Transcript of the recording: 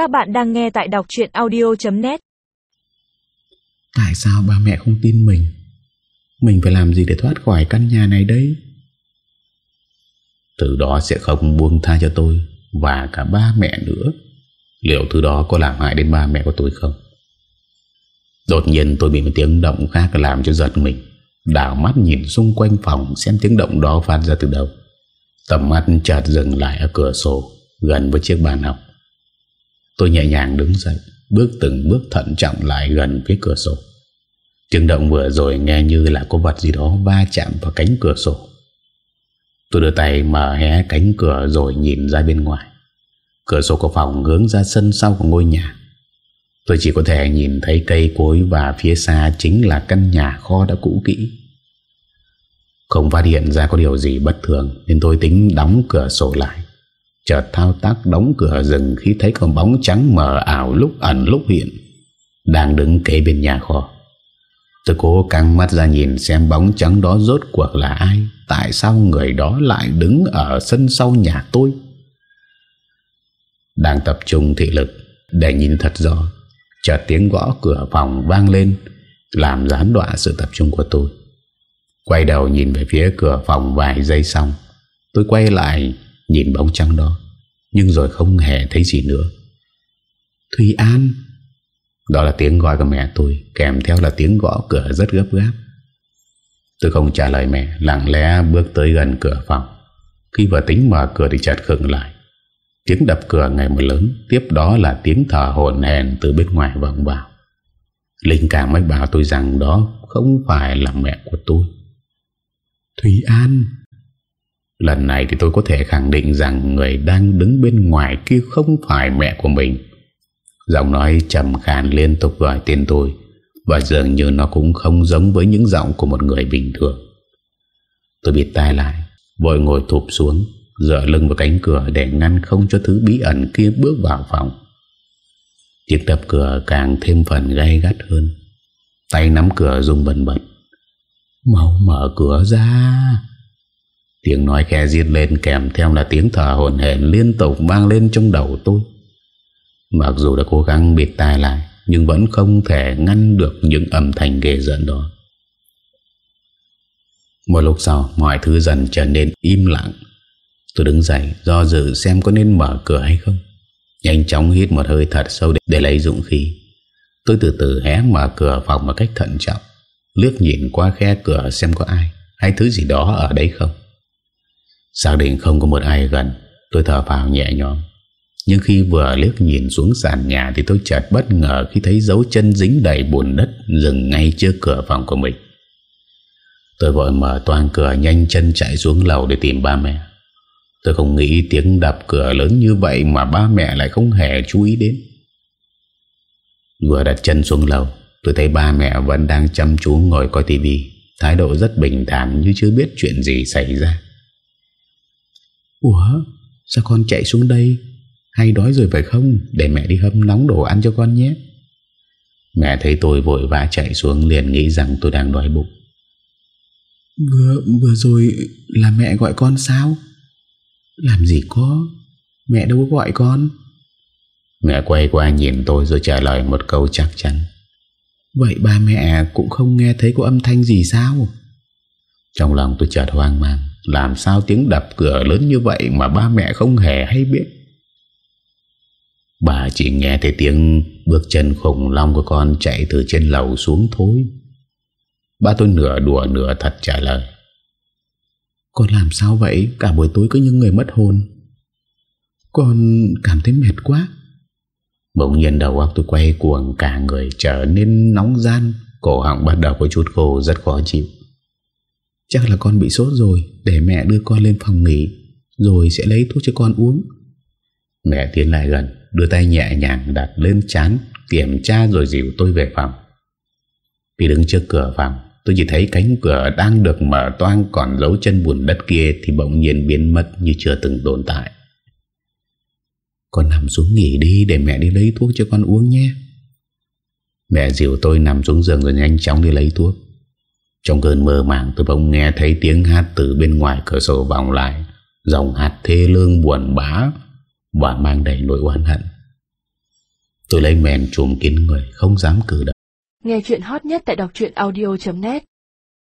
Các bạn đang nghe tại đọc chuyện audio.net Tại sao ba mẹ không tin mình? Mình phải làm gì để thoát khỏi căn nhà này đây? Từ đó sẽ không buông tha cho tôi Và cả ba mẹ nữa. Liệu từ đó có làm hại đến ba mẹ của tôi không? Đột nhiên tôi bị một tiếng động khác làm cho giật mình. Đảo mắt nhìn xung quanh phòng Xem tiếng động đó phát ra từ đâu. Tầm mắt chợt dừng lại ở cửa sổ Gần với chiếc bàn học Tôi nhẹ nhàng đứng dậy, Bước từng bước thận trọng lại gần phía cửa sổ Tiếng động vừa rồi nghe như là có vật gì đó va chạm vào cánh cửa sổ Tôi đưa tay mở hé cánh cửa rồi nhìn ra bên ngoài Cửa sổ của phòng hướng ra sân sau của ngôi nhà Tôi chỉ có thể nhìn thấy cây cối và phía xa chính là căn nhà kho đã cũ kỹ. Không phát hiện ra có điều gì bất thường, nên tôi tính đóng cửa sổ lại. Chợt thao tác đóng cửa rừng khi thấy con bóng trắng mờ ảo lúc ẩn lúc hiện. Đang đứng kế bên nhà kho. Tôi cố căng mắt ra nhìn xem bóng trắng đó rốt cuộc là ai. Tại sao người đó lại đứng ở sân sau nhà tôi? Đang tập trung thị lực để nhìn thật rõ. Chợt tiếng gõ cửa phòng vang lên, Làm gián đoạn sự tập trung của tôi Quay đầu nhìn về phía cửa phòng vài giây xong, Tôi quay lại nhìn bóng trắng đó, Nhưng rồi không hề thấy gì nữa. Thùy An. Đó là tiếng gọi của mẹ tôi, Kèm theo là tiếng gõ cửa rất gấp gáp. Tôi không trả lời mẹ, Lặng lẽ bước tới gần cửa phòng. Khi vừa tính mở cửa thì chợt khựng lại. Tiếng đập cửa ngày một lớn, Tiếp đó là tiếng thở hồn hèn Từ bên ngoài vọng vào. Linh cảm mới bảo tôi rằng đó Không phải là mẹ của tôi. Thùy An. Lần này thì tôi có thể khẳng định rằng Người đang đứng bên ngoài kia Không phải mẹ của mình. Giọng nói trầm khàn liên tục gọi tên tôi, Và dường như nó cũng không giống Với những giọng của một người bình thường. Tôi bịt tai lại, Vội ngồi thụp xuống, Dựa lưng vào cánh cửa để ngăn không cho thứ bí ẩn kia bước vào phòng. Tiếng đập cửa càng thêm phần gay gắt hơn. Tay nắm cửa rung bần bật. Mau mở cửa ra! Tiếng nói khe giết lên kèm theo là tiếng thở hồn hển liên tục vang lên trong đầu tôi. Mặc dù đã cố gắng bịt tai lại Nhưng vẫn không thể ngăn được những âm thanh ghê giận đó. Một lúc sau mọi thứ dần trở nên im lặng. Tôi đứng dậy do dự xem có nên mở cửa hay không. Nhanh chóng hít một hơi thật sâu để, để lấy dụng khí. Tôi từ từ hé mở cửa phòng một cách thận trọng Lướt nhìn qua khe cửa xem có ai Hay thứ gì đó ở đây không. Xác định không có một ai gần Tôi thở vào nhẹ nhõm Nhưng khi vừa liếc nhìn xuống sàn nhà Thì tôi chợt bất ngờ khi thấy dấu chân dính đầy bùn đất Dừng ngay trước cửa phòng của mình Tôi vội mở toàn cửa nhanh chân chạy xuống lầu để tìm ba mẹ Tôi không nghĩ tiếng đập cửa lớn như vậy mà ba mẹ lại không hề chú ý đến. Vừa đặt chân xuống lầu, tôi thấy ba mẹ vẫn đang chăm chú ngồi coi tivi, thái độ rất bình thản như chưa biết chuyện gì xảy ra. Ủa, sao con chạy xuống đây? Hay đói rồi phải không? Để mẹ đi hâm nóng đồ ăn cho con nhé. Mẹ thấy tôi vội vã chạy xuống liền nghĩ rằng tôi đang đói bụng. Vừa, vừa rồi là mẹ gọi con sao? Làm gì có Mẹ đâu có gọi con Mẹ quay qua nhìn tôi rồi trả lời một câu chắc chắn Vậy ba mẹ cũng không nghe thấy có âm thanh gì sao Trong lòng tôi chợt hoang mang Làm sao tiếng đập cửa lớn như vậy Mà ba mẹ không hề hay biết? Bà chỉ nghe thấy tiếng Bước chân khủng long của con Chạy từ trên lầu xuống thôi Ba tôi nửa đùa nửa thật trả lời. Con làm sao vậy? Cả buổi tối cứ như người mất hồn. Con cảm thấy mệt quá. Bỗng nhiên đầu óc tôi quay cuồng Cả người trở nên nóng gian. Cổ họng bắt đầu có chút khô rất khó chịu Chắc là con bị sốt rồi, Để mẹ đưa con lên phòng nghỉ, Rồi sẽ lấy thuốc cho con uống. Mẹ tiến lại gần, Đưa tay nhẹ nhàng đặt lên chán Kiểm tra rồi dìu tôi về phòng. Vì đứng trước cửa phòng, Tôi chỉ thấy cánh cửa đang được mở toang Còn dấu chân bùn đất kia Thì bỗng nhiên biến mất như chưa từng tồn tại. Con nằm xuống nghỉ đi, Để mẹ đi lấy thuốc cho con uống nhé. Mẹ dìu tôi nằm xuống giường Rồi nhanh chóng đi lấy thuốc. Trong cơn mơ màng, tôi bỗng nghe thấy tiếng hát Từ bên ngoài cửa sổ vòng lại. Dòng hát thê lương buồn bã Và mang đầy nỗi oán hận. Tôi lấy mền trùm kín người, Không dám cử động. Nghe chuyện hot nhất tại đọc audio.net